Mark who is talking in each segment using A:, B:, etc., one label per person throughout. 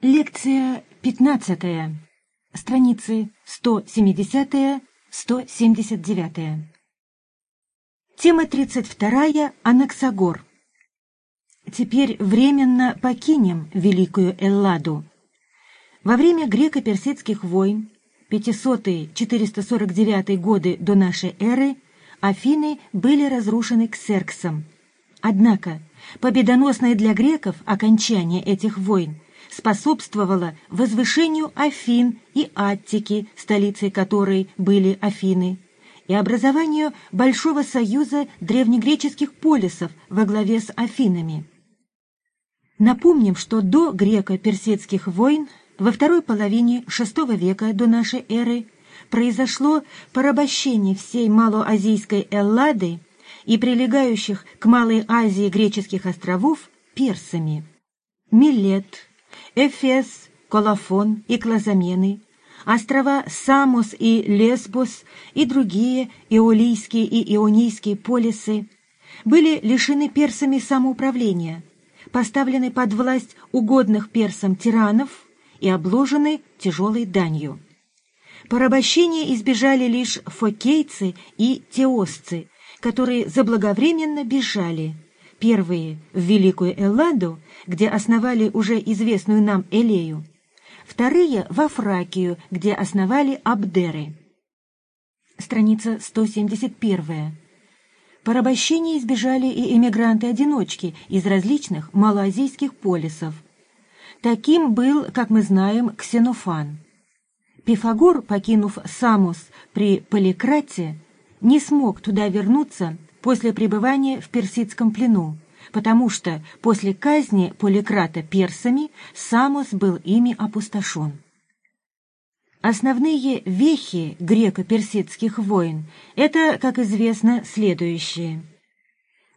A: Лекция 15. Страницы 170-179. Тема 32. Анаксагор. Теперь временно покинем Великую Элладу. Во время греко-персидских войн 500-449 годы до нашей эры Афины были разрушены Ксерксом. Однако победоносное для греков окончание этих войн – способствовало возвышению Афин и Аттики, столицей которой были Афины, и образованию Большого союза древнегреческих полисов во главе с Афинами. Напомним, что до греко-персидских войн во второй половине VI века до нашей эры произошло порабощение всей малоазийской Эллады и прилегающих к Малой Азии греческих островов персами. Милет, Эфес, Колофон и Клазамены, острова Самос и Лесбос и другие иолийские и ионийские полисы были лишены персами самоуправления, поставлены под власть угодных персам тиранов и обложены тяжелой данью. Порабощения избежали лишь фокейцы и теосцы, которые заблаговременно бежали – Первые в Великую Элладу, где основали уже известную нам Элею. Вторые во Фракию, где основали Абдеры. Страница 171. Порабощения избежали и эмигранты-одиночки из различных малоазийских полисов. Таким был, как мы знаем, Ксенофан. Пифагор, покинув Самос при Поликрате, не смог туда вернуться после пребывания в персидском плену, потому что после казни Поликрата персами Самос был ими опустошен. Основные вехи греко-персидских войн – это, как известно, следующие.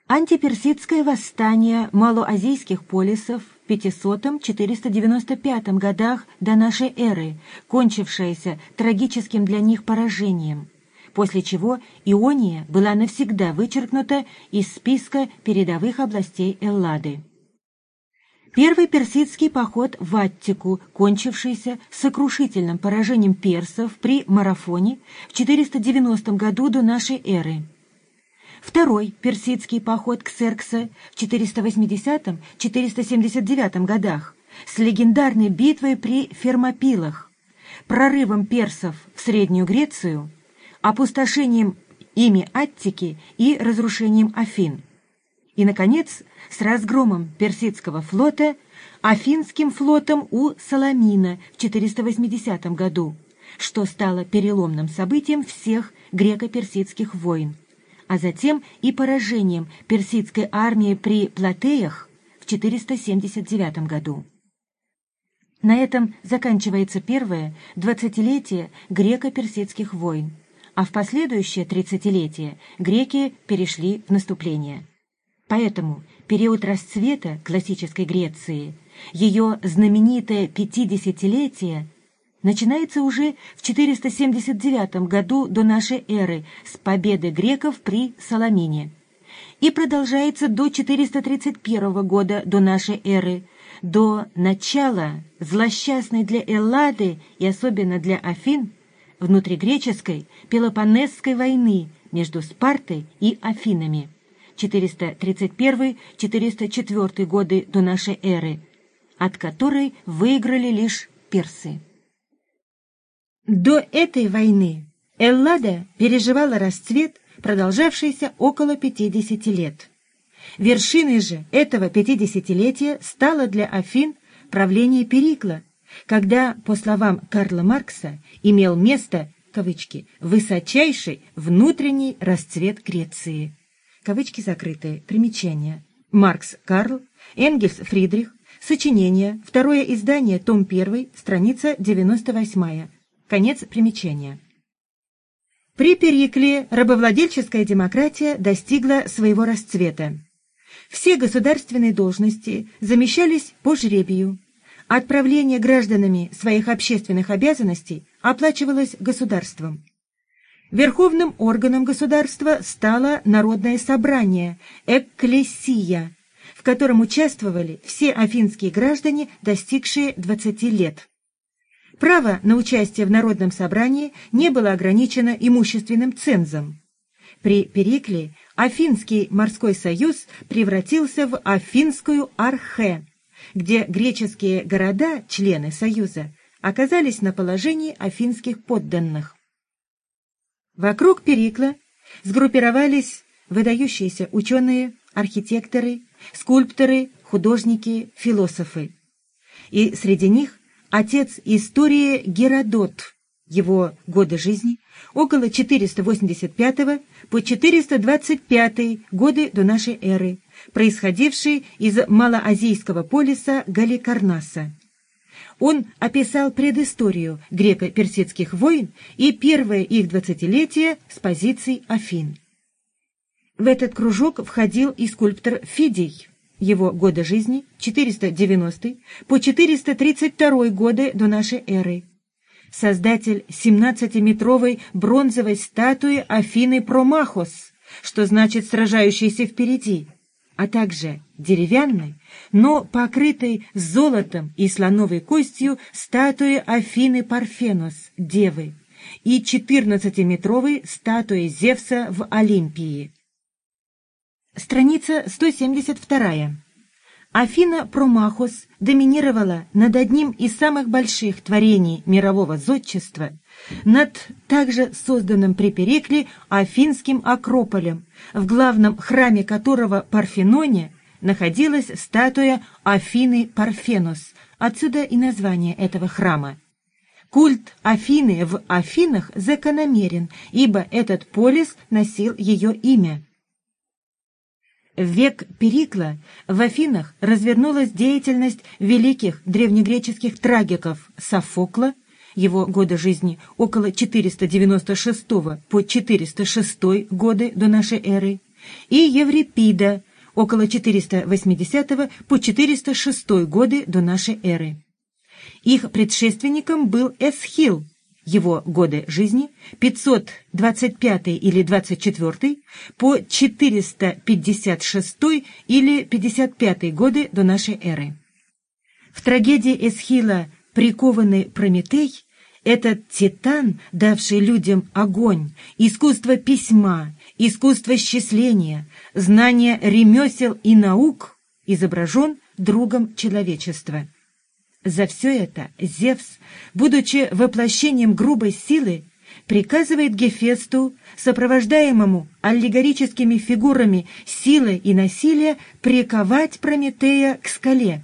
A: Антиперсидское восстание малоазийских полисов в 500-495 годах до нашей эры, кончившееся трагическим для них поражением – после чего Иония была навсегда вычеркнута из списка передовых областей Эллады. Первый персидский поход в Аттику, кончившийся сокрушительным поражением персов при Марафоне в 490 году до нашей эры. Второй персидский поход к Серксе в 480-479 годах с легендарной битвой при Фермопилах, прорывом персов в Среднюю Грецию – опустошением ими Аттики и разрушением Афин. И, наконец, с разгромом персидского флота Афинским флотом у Саламина в 480 году, что стало переломным событием всех греко-персидских войн, а затем и поражением персидской армии при Платеях в 479 году. На этом заканчивается первое двадцатилетие греко-персидских войн а в последующее тридцатилетие греки перешли в наступление. Поэтому период расцвета классической Греции, ее знаменитое пятидесятилетие, начинается уже в 479 году до нашей эры с победы греков при Саламине и продолжается до 431 года до нашей эры, до начала злосчастной для Эллады и особенно для Афин внутригреческой Пелопоннесской войны между Спартой и Афинами 431-404 годы до нашей эры, от которой выиграли лишь персы. До этой войны Эллада переживала расцвет, продолжавшийся около 50 лет. Вершиной же этого пятидесятилетия стало для Афин правление Перикла, когда, по словам Карла Маркса, имел место, кавычки, «высочайший внутренний расцвет Греции». Кавычки закрытые. Примечание. Маркс Карл, Энгельс Фридрих, сочинение, второе издание, том 1, страница 98. Конец примечания. При Перикле рабовладельческая демократия достигла своего расцвета. Все государственные должности замещались по жребию, Отправление гражданами своих общественных обязанностей оплачивалось государством. Верховным органом государства стало Народное собрание, экклесия, в котором участвовали все афинские граждане, достигшие 20 лет. Право на участие в народном собрании не было ограничено имущественным цензом. При Перикле Афинский морской союз превратился в Афинскую Архе, где греческие города, члены союза, оказались на положении афинских подданных. Вокруг Перикла сгруппировались выдающиеся ученые, архитекторы, скульпторы, художники, философы. И среди них отец истории Геродот, его годы жизни около 485 по 425 годы до нашей эры, происходивший из малоазийского полиса Галикарнаса. Он описал предысторию греко-персидских войн и первое их двадцатилетие с позиций Афин. В этот кружок входил и скульптор Фидий. Его годы жизни 490 по 432 годы до нашей эры. Создатель 17-метровой бронзовой статуи Афины Промахос, что значит «сражающийся впереди», а также деревянной, но покрытой золотом и слоновой костью статуи Афины Парфенос, Девы, и 14-метровой статуи Зевса в Олимпии. Страница 172. Афина Промахос доминировала над одним из самых больших творений мирового зодчества, над также созданным при Перекле Афинским Акрополем, в главном храме которого Парфеноне находилась статуя Афины Парфенос, отсюда и название этого храма. Культ Афины в Афинах закономерен, ибо этот полис носил ее имя. В век Перикла в Афинах развернулась деятельность великих древнегреческих трагиков Софокла, его годы жизни около 496 по 406 годы до нашей эры, и Еврипида около 480 по 406 годы до нашей эры. Их предшественником был Эсхил, его годы жизни 525 или 24 по 456 или 55 годы до нашей эры. В трагедии Эсхила «Прикованный Прометей» этот титан, давший людям огонь, искусство письма, искусство счисления, знание ремесел и наук, изображен другом человечества. За все это Зевс, будучи воплощением грубой силы, приказывает Гефесту, сопровождаемому аллегорическими фигурами силы и насилия, приковать Прометея к скале.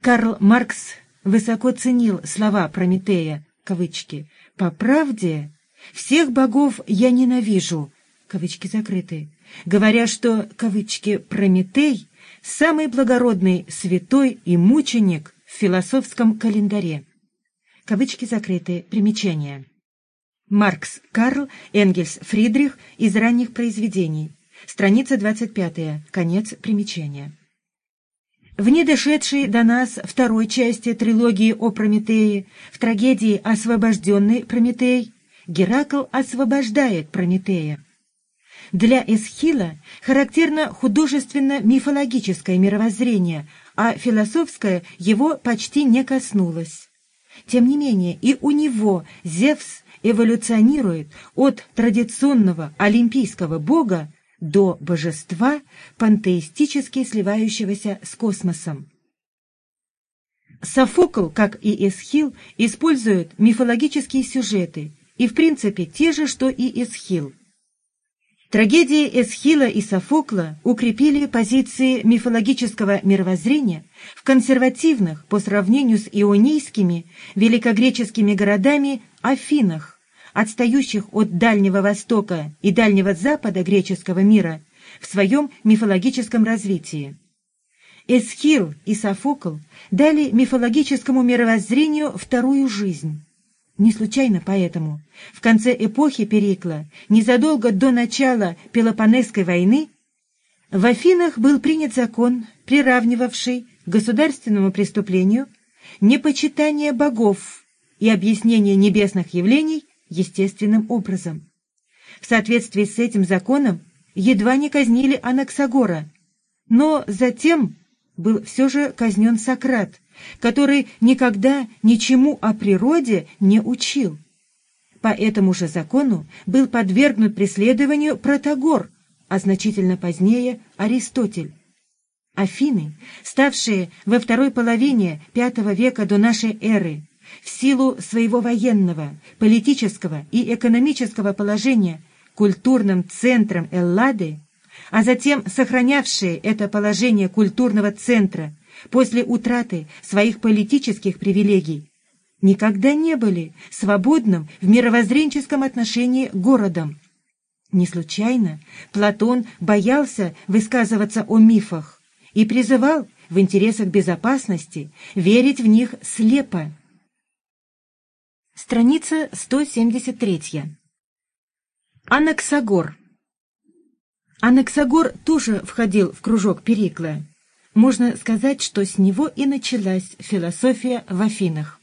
A: Карл Маркс высоко ценил слова Прометея, кавычки, «По правде, всех богов я ненавижу», кавычки закрыты, говоря, что, кавычки, Прометей – самый благородный святой и мученик, философском календаре. Кавычки закрыты. Примечание. Маркс Карл, Энгельс Фридрих из ранних произведений. Страница 25. Конец примечания. В недошедшей до нас второй части трилогии о Прометее, в трагедии «Освобожденный Прометей», Геракл освобождает Прометея. Для Эсхила характерно художественно-мифологическое мировоззрение, а философское его почти не коснулось. Тем не менее, и у него Зевс эволюционирует от традиционного олимпийского бога до божества, пантеистически сливающегося с космосом. Софокл, как и Эсхил, использует мифологические сюжеты и, в принципе, те же, что и Эсхил – Трагедии Эсхила и Софокла укрепили позиции мифологического мировоззрения в консервативных по сравнению с ионийскими великогреческими городами Афинах, отстающих от Дальнего Востока и Дальнего Запада греческого мира в своем мифологическом развитии. Эсхил и Софокл дали мифологическому мировоззрению вторую жизнь. Не случайно поэтому в конце эпохи Перикла, незадолго до начала Пелопонесской войны, в Афинах был принят закон, приравнивавший к государственному преступлению непочитание богов и объяснение небесных явлений естественным образом. В соответствии с этим законом едва не казнили Анаксагора, Но затем был все же казнен Сократ, который никогда ничему о природе не учил. По этому же закону был подвергнут преследованию Протагор, а значительно позднее Аристотель. Афины, ставшие во второй половине V века до нашей эры в силу своего военного, политического и экономического положения культурным центром Эллады, а затем сохранявшие это положение культурного центра после утраты своих политических привилегий, никогда не были свободным в мировоззренческом отношении городом. Не случайно Платон боялся высказываться о мифах и призывал в интересах безопасности верить в них слепо. Страница 173. Анаксагор. Анаксагор тоже входил в кружок Перикла. Можно сказать, что с него и началась философия в Афинах.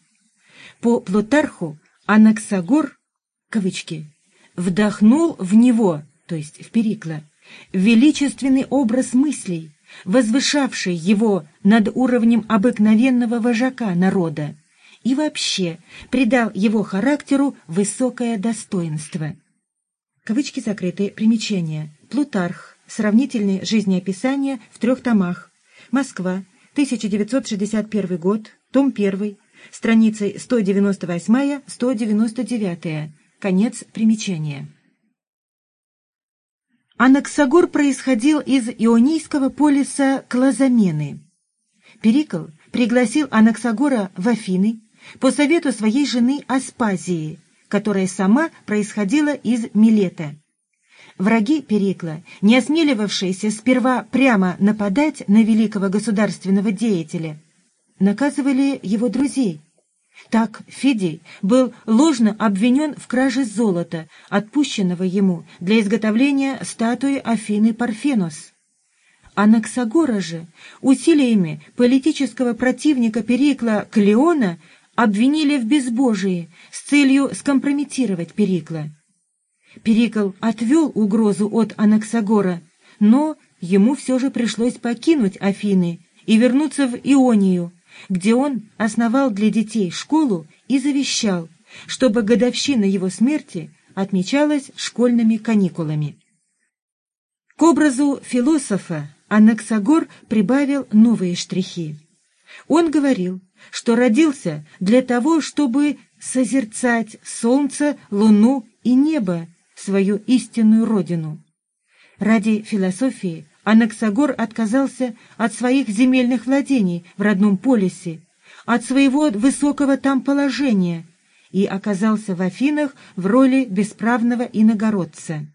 A: По Плутарху Анаксагор, кавычки, вдохнул в него, то есть в Перикла, величественный образ мыслей, возвышавший его над уровнем обыкновенного вожака народа, и вообще придал его характеру высокое достоинство. Кавычки закрыты. Примечания. Плутарх. Сравнительные жизнеописания в трех томах. Москва. 1961 год. Том 1. Страницы 198-199. Конец примечания. Анаксагор происходил из ионийского полиса Клазамены. Перикл пригласил Анаксагора в Афины по совету своей жены Аспазии, которая сама происходила из Милета. Враги Перикла, не осмеливавшиеся сперва прямо нападать на великого государственного деятеля, наказывали его друзей. Так Фидий был ложно обвинен в краже золота, отпущенного ему для изготовления статуи Афины Парфенос. Анаксагора же усилиями политического противника Перикла Клеона обвинили в безбожии с целью скомпрометировать Перикла. Перикл отвел угрозу от Анаксагора, но ему все же пришлось покинуть Афины и вернуться в Ионию, где он основал для детей школу и завещал, чтобы годовщина его смерти отмечалась школьными каникулами. К образу философа Анаксагор прибавил новые штрихи. Он говорил, что родился для того, чтобы созерцать солнце, луну и небо, свою истинную родину. Ради философии Анаксагор отказался от своих земельных владений в родном полисе, от своего высокого там положения и оказался в Афинах в роли бесправного иногородца.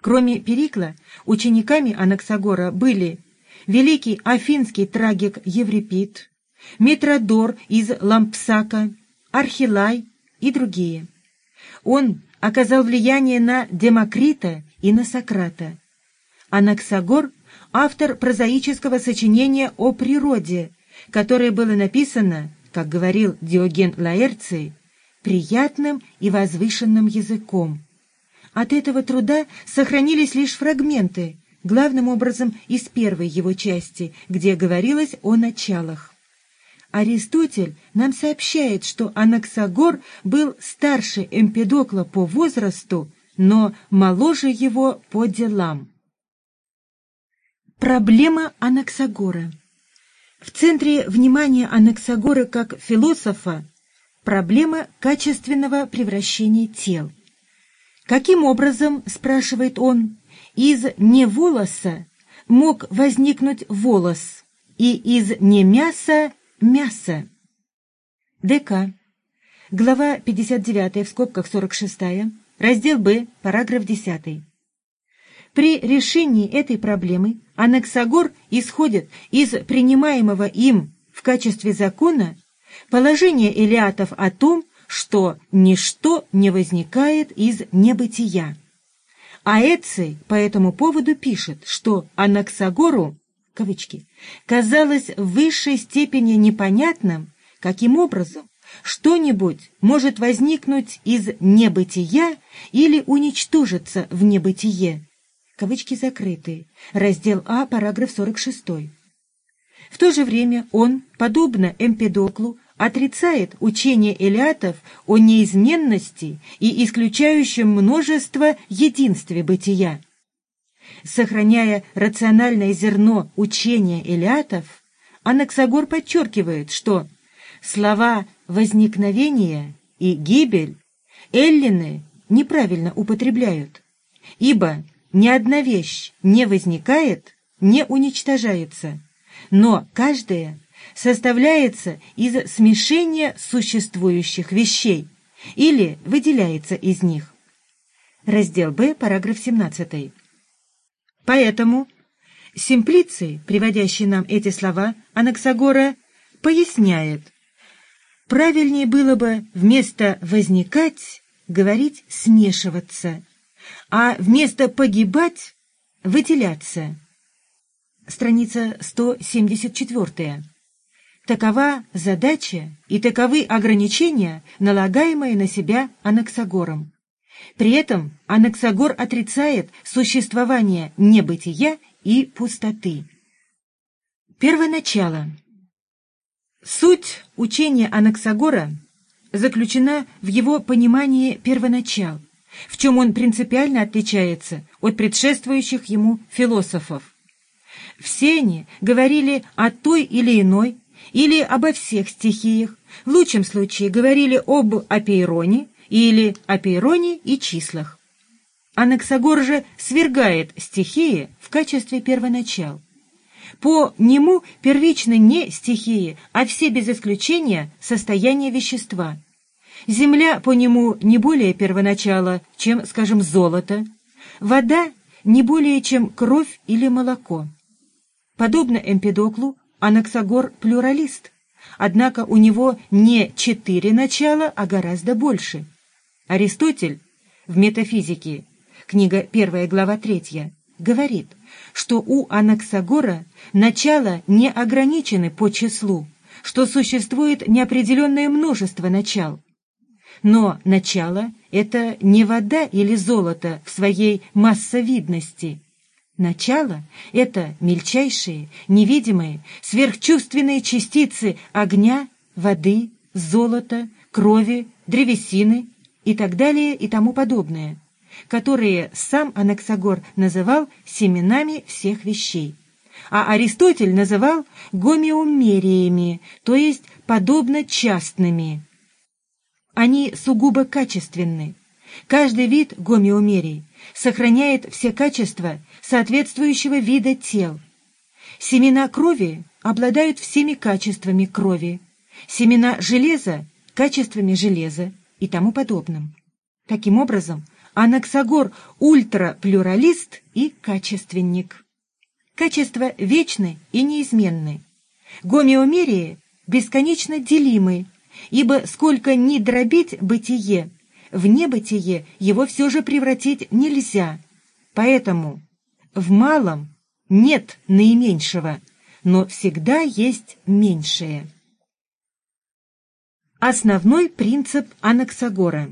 A: Кроме Перикла, учениками Анаксагора были великий афинский трагик Еврипид, Митродор из Лампсака, Архилай и другие. Он оказал влияние на Демокрита и на Сократа. Анаксагор — автор прозаического сочинения о природе, которое было написано, как говорил Диоген Лаэрций, приятным и возвышенным языком. От этого труда сохранились лишь фрагменты, главным образом из первой его части, где говорилось о началах. Аристотель нам сообщает, что Анаксагор был старше Эмпедокла по возрасту, но моложе его по делам. Проблема Анаксагора В центре внимания Анаксагора как философа проблема качественного превращения тел. Каким образом, спрашивает он, из неволоса мог возникнуть волос, и из немяса — мясо? ДК. Глава 59, в скобках 46, раздел Б, параграф 10. При решении этой проблемы Анаксагор исходит из принимаемого им в качестве закона положения элиатов о том, что ничто не возникает из небытия. А Эций по этому поводу пишет, что Анаксагору кавычки, казалось в высшей степени непонятным, каким образом что-нибудь может возникнуть из небытия или уничтожиться в небытие. кавычки закрыты, раздел А, параграф 46. В то же время он, подобно Эмпедоклу, отрицает учение элиатов о неизменности и исключающем множество единстве бытия. Сохраняя рациональное зерно учения элиатов, Анаксагор подчеркивает, что слова «возникновение» и «гибель» эллины неправильно употребляют, ибо ни одна вещь не возникает, не уничтожается, но каждая составляется из смешения существующих вещей или выделяется из них. Раздел Б, параграф 17. Поэтому Симплиций, приводящий нам эти слова, Анаксагора поясняет. Правильнее было бы вместо «возникать» говорить «смешиваться», а вместо «погибать» — «выделяться». Страница 174. Такова задача и таковы ограничения, налагаемые на себя Анаксагором. При этом Анаксагор отрицает существование небытия и пустоты. Первоначало. Суть учения Анаксагора заключена в его понимании первоначал, в чем он принципиально отличается от предшествующих ему философов. Все они говорили о той или иной или обо всех стихиях, в лучшем случае говорили об апейроне или апейроне и числах. Анаксагор же свергает стихии в качестве первоначал. По нему первично не стихии, а все без исключения состояния вещества. Земля по нему не более первоначала, чем, скажем, золото, вода не более, чем кровь или молоко. Подобно Эмпедоклу, Анаксагор – плюралист, однако у него не четыре начала, а гораздо больше. Аристотель в «Метафизике», книга 1 глава 3, говорит, что у Анаксагора начала не ограничены по числу, что существует неопределенное множество начал. Но начало — это не вода или золото в своей массовидности – Начало — это мельчайшие, невидимые, сверхчувственные частицы огня, воды, золота, крови, древесины и так далее и тому подобное, которые сам Анаксагор называл семенами всех вещей. А Аристотель называл гомеомериями, то есть подобно частными. Они сугубо качественны. Каждый вид гомеомерий сохраняет все качества соответствующего вида тел. Семена крови обладают всеми качествами крови, семена железа – качествами железа и тому подобным. Таким образом, Анаксагор – ультраплюралист и качественник. Качества вечны и неизменны. Гомеомерии бесконечно делимы, ибо сколько ни дробить бытие, в небытие его все же превратить нельзя. Поэтому в малом нет наименьшего, но всегда есть меньшее. Основной принцип Анаксагора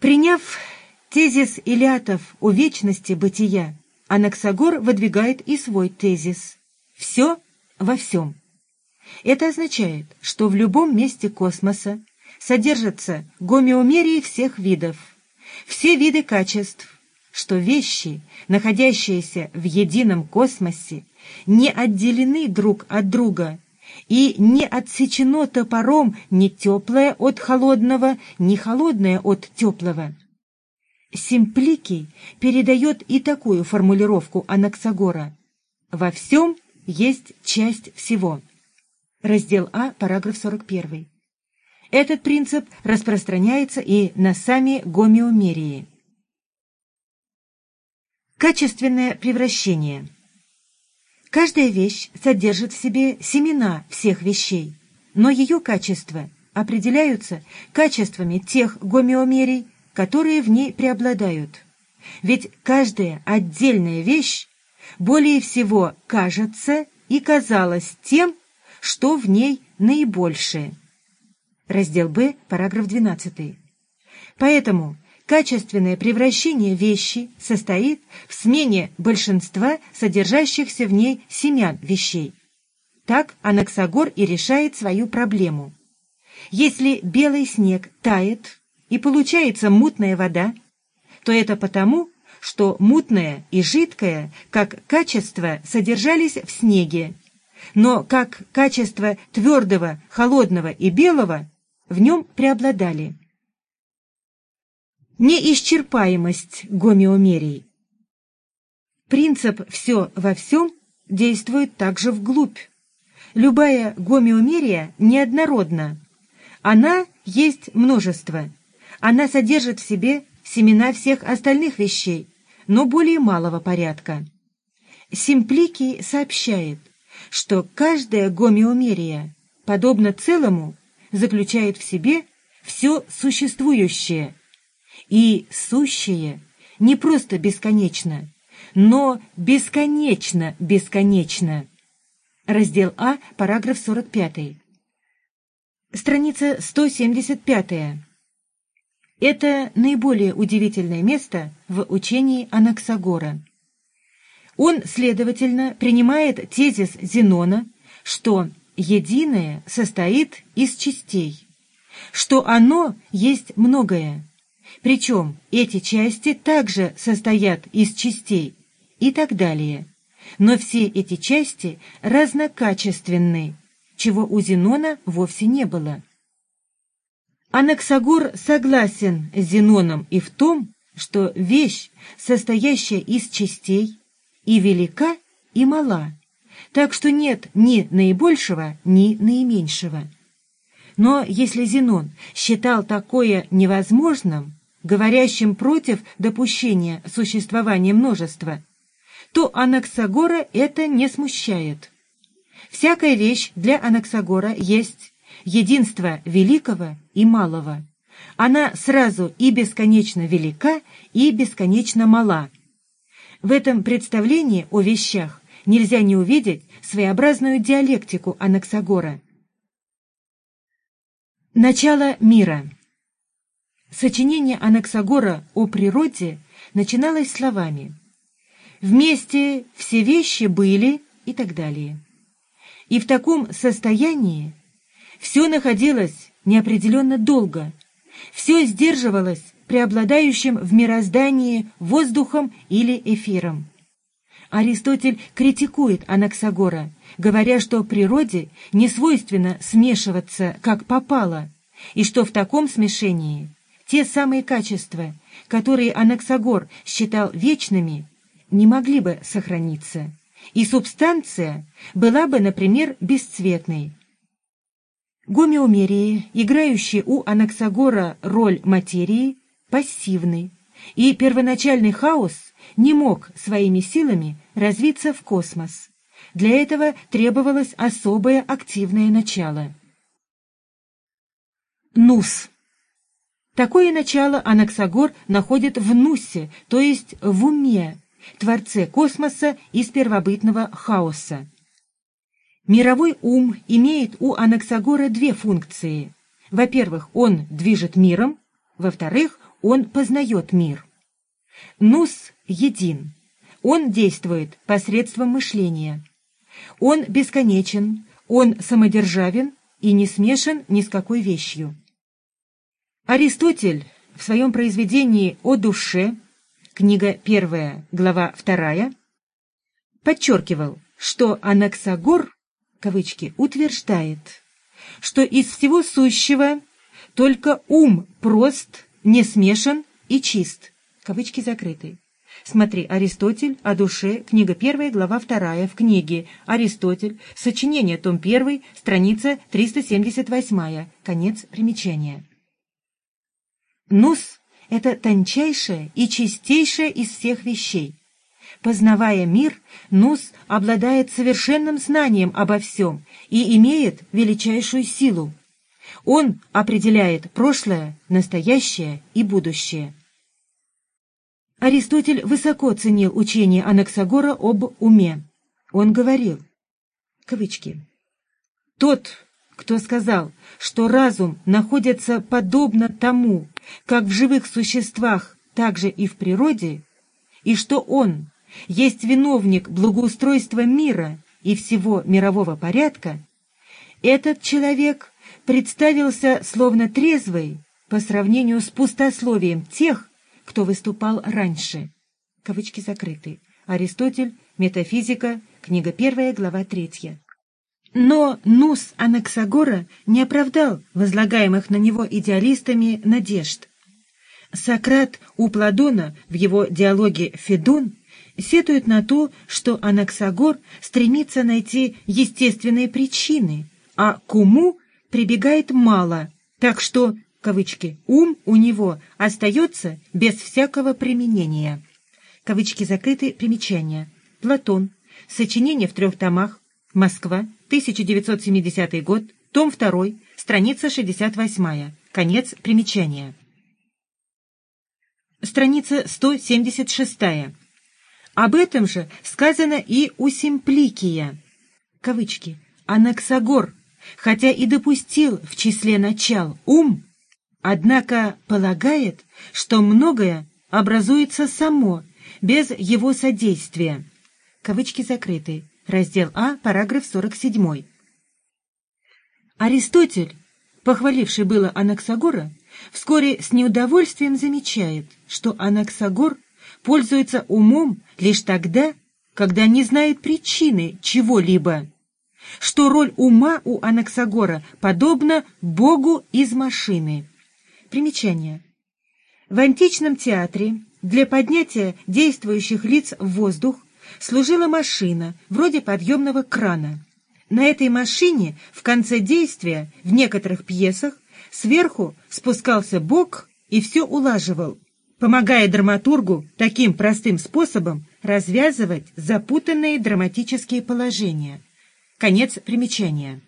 A: Приняв тезис Илиатов о вечности бытия, Анаксагор выдвигает и свой тезис «все во всем». Это означает, что в любом месте космоса содержатся гомеомерии всех видов, все виды качеств, что вещи, находящиеся в едином космосе, не отделены друг от друга и не отсечено топором ни теплое от холодного, ни холодное от теплого. Симплики передает и такую формулировку Анаксагора. «Во всем есть часть всего». Раздел А, параграф 41. Этот принцип распространяется и на сами гомеомерии. Качественное превращение. Каждая вещь содержит в себе семена всех вещей, но ее качества определяются качествами тех гомеомерий, которые в ней преобладают. Ведь каждая отдельная вещь более всего кажется и казалась тем, что в ней наибольшее. Раздел Б, параграф 12. Поэтому качественное превращение вещи состоит в смене большинства содержащихся в ней семян вещей. Так Анаксагор и решает свою проблему. Если белый снег тает и получается мутная вода, то это потому, что мутное и жидкое как качество содержались в снеге, но как качество твердого, холодного и белого в нем преобладали. Неисчерпаемость гомеомерий. Принцип «все во всем» действует также вглубь. Любая гомеомерия неоднородна. Она есть множество. Она содержит в себе семена всех остальных вещей, но более малого порядка. Симпликий сообщает, что каждая гомеомерия, подобно целому, заключает в себе все существующее. И сущее не просто бесконечно, но бесконечно бесконечно. Раздел А, параграф 45. Страница 175. Это наиболее удивительное место в учении Анаксагора. Он, следовательно, принимает тезис Зенона, что единое состоит из частей, что оно есть многое, причем эти части также состоят из частей и так далее. Но все эти части разнокачественны, чего у Зенона вовсе не было. Анаксагор согласен с Зеноном и в том, что вещь, состоящая из частей, и велика, и мала, так что нет ни наибольшего, ни наименьшего. Но если Зенон считал такое невозможным, говорящим против допущения существования множества, то Анаксагора это не смущает. Всякая вещь для Анаксагора есть единство великого и малого. Она сразу и бесконечно велика, и бесконечно мала. В этом представлении о вещах нельзя не увидеть своеобразную диалектику Анаксагора. Начало мира Сочинение Анаксагора о природе начиналось словами «Вместе все вещи были» и так далее. И в таком состоянии все находилось неопределенно долго, все сдерживалось преобладающим в мироздании воздухом или эфиром. Аристотель критикует Анаксагора, говоря, что природе не свойственно смешиваться, как попало, и что в таком смешении те самые качества, которые Анаксагор считал вечными, не могли бы сохраниться, и субстанция была бы, например, бесцветной. Гомеомерии, играющие у Анаксагора роль материи, пассивны, и первоначальный хаос не мог своими силами развиться в космос. Для этого требовалось особое активное начало. Нус. Такое начало Анаксагор находит в Нусе, то есть в уме, творце космоса из первобытного хаоса. Мировой ум имеет у Анаксагора две функции. Во-первых, он движет миром, во-вторых, он познает мир. Нус един. Он действует посредством мышления. Он бесконечен, он самодержавен и не смешан ни с какой вещью. Аристотель в своем произведении «О душе», книга 1, глава 2, подчеркивал, что Анаксагор кавычки, утверждает, что из всего сущего только ум прост, не смешан и чист. Кавычки закрыты. Смотри, Аристотель о душе, книга 1, глава 2, в книге «Аристотель», сочинение, том 1, страница 378, конец примечания. Нус — это тончайшее и чистейшее из всех вещей. Познавая мир, Нус обладает совершенным знанием обо всем и имеет величайшую силу. Он определяет прошлое, настоящее и будущее. Аристотель высоко ценил учение Анаксагора об уме. Он говорил, кавычки, «Тот, кто сказал, что разум находится подобно тому, как в живых существах, так же и в природе, и что он есть виновник благоустройства мира и всего мирового порядка, этот человек представился словно трезвый по сравнению с пустословием тех, кто выступал раньше. Кавычки закрыты. Аристотель, Метафизика, книга 1, глава 3. Но Нус Анаксагора не оправдал возлагаемых на него идеалистами надежд. Сократ у Платона в его диалоге «Федон» сетует на то, что Анаксагор стремится найти естественные причины, а к уму прибегает мало, так что, кавычки, ум у него остается без всякого применения. Кавычки закрыты, примечания. Платон. Сочинение в трех томах. Москва. 1970 год. Том 2. Страница 68. Конец примечания. Страница 176. Об этом же сказано и у Симпликия. Кавычки. Анаксагор, хотя и допустил в числе начал ум, однако полагает, что многое образуется само, без его содействия. Кавычки закрыты. Раздел А, параграф 47. Аристотель, похваливший было Анаксагора, вскоре с неудовольствием замечает, что Анаксагор пользуется умом лишь тогда, когда не знает причины чего-либо, что роль ума у Анаксагора подобна Богу из машины. Примечание. В античном театре для поднятия действующих лиц в воздух служила машина, вроде подъемного крана. На этой машине в конце действия в некоторых пьесах сверху спускался бок и все улаживал, помогая драматургу таким простым способом развязывать запутанные драматические положения. Конец примечания.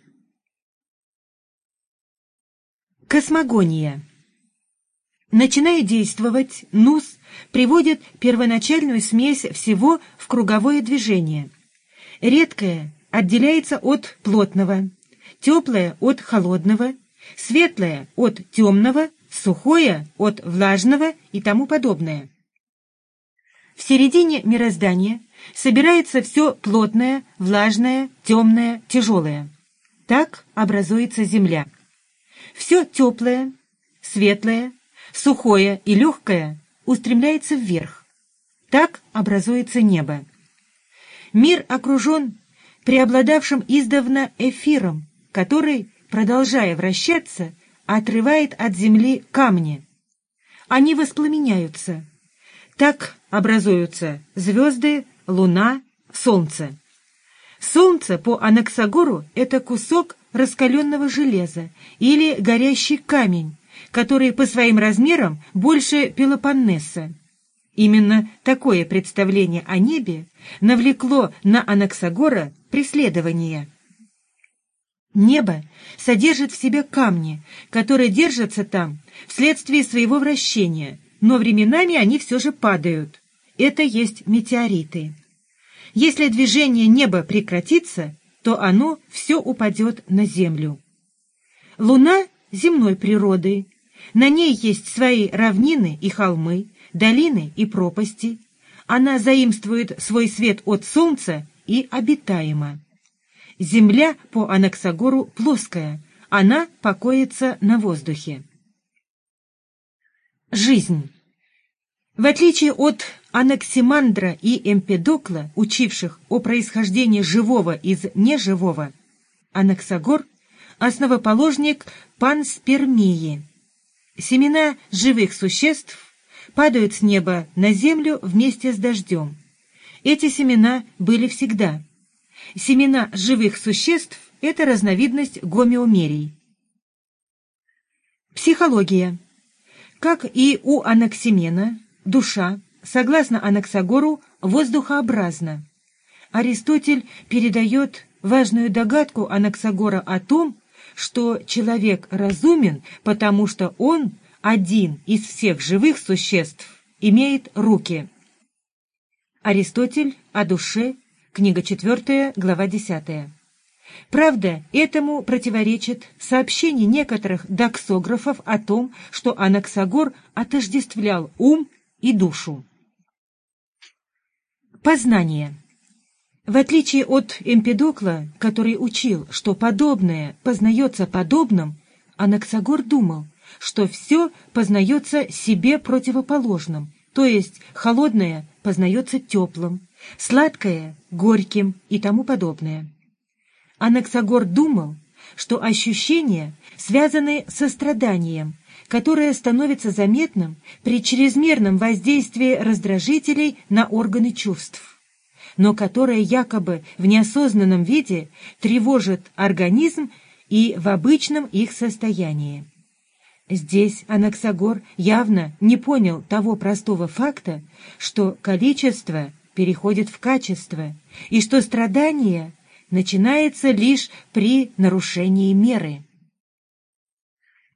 A: Космогония Начиная действовать, НУС приводит первоначальную смесь всего в круговое движение. Редкое отделяется от плотного, теплое от холодного, светлое от темного, сухое от влажного и тому подобное. В середине мироздания собирается все плотное, влажное, темное, тяжелое. Так образуется Земля. Все теплое, светлое, сухое и легкое устремляется вверх. Так образуется небо. Мир окружен преобладавшим издавна эфиром, который, продолжая вращаться, отрывает от земли камни. Они воспламеняются. Так образуются звезды, луна, солнце. Солнце по Анаксагору — это кусок раскаленного железа или горящий камень, который по своим размерам больше Пелопоннеса. Именно такое представление о небе навлекло на Анаксагора преследование. Небо содержит в себе камни, которые держатся там вследствие своего вращения, но временами они все же падают. Это есть метеориты. Если движение неба прекратится, то оно все упадет на Землю. Луна земной природы, на ней есть свои равнины и холмы, долины и пропасти. Она заимствует свой свет от солнца и обитаема. Земля по Анаксагору плоская, она покоится на воздухе. Жизнь. В отличие от Анаксимандра и Эмпедокла, учивших о происхождении живого из неживого, Анаксагор – основоположник панспермии – Семена живых существ падают с неба на землю вместе с дождем. Эти семена были всегда. Семена живых существ – это разновидность гомеомерий. Психология. Как и у Анаксимена, душа, согласно Анаксагору, воздухообразна. Аристотель передает важную догадку Анаксагора о том, что человек разумен, потому что он один из всех живых существ имеет руки. Аристотель о душе, книга 4, глава 10. Правда, этому противоречит сообщение некоторых доксографов о том, что Анаксагор отождествлял ум и душу. Познание. В отличие от Эмпедокла, который учил, что подобное познается подобным, Анаксагор думал, что все познается себе противоположным, то есть холодное познается теплым, сладкое — горьким и тому подобное. Анаксагор думал, что ощущения связаны со страданием, которое становится заметным при чрезмерном воздействии раздражителей на органы чувств, но которое якобы в неосознанном виде тревожит организм и в обычном их состоянии. Здесь Анаксагор явно не понял того простого факта, что количество переходит в качество, и что страдание начинается лишь при нарушении меры.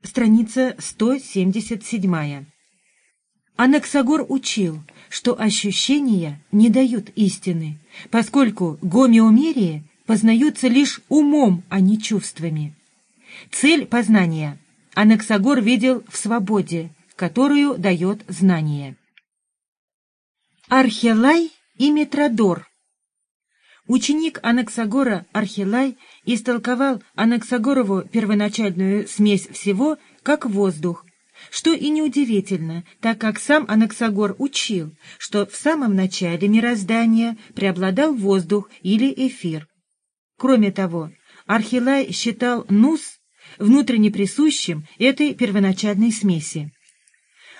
A: Страница 177. Анаксагор учил, что ощущения не дают истины, поскольку гомеомерии познаются лишь умом, а не чувствами. Цель познания Анаксагор видел в свободе, которую дает знание. Архелай и Метродор Ученик Анаксагора Архилай истолковал Анаксагорову первоначальную смесь всего как воздух, что и неудивительно, так как сам Анаксагор учил, что в самом начале мироздания преобладал воздух или эфир. Кроме того, Архилай считал Нус внутренне присущим этой первоначальной смеси.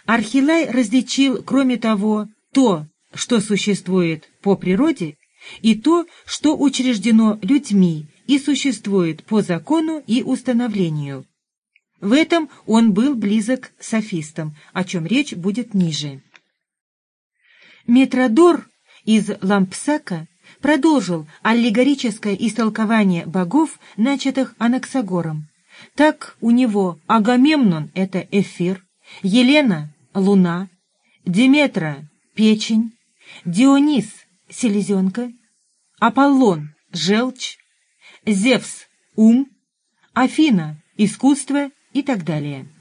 A: Архилай различил, кроме того, то, что существует по природе, и то, что учреждено людьми и существует по закону и установлению. В этом он был близок софистам, о чем речь будет ниже. Метродор из Лампсака продолжил аллегорическое истолкование богов, начатых Анаксагором. Так у него Агамемнон — это эфир, Елена — луна, Диметра — печень, Дионис — селезенка, Аполлон — желчь, Зевс — ум, Афина — искусство и так далее.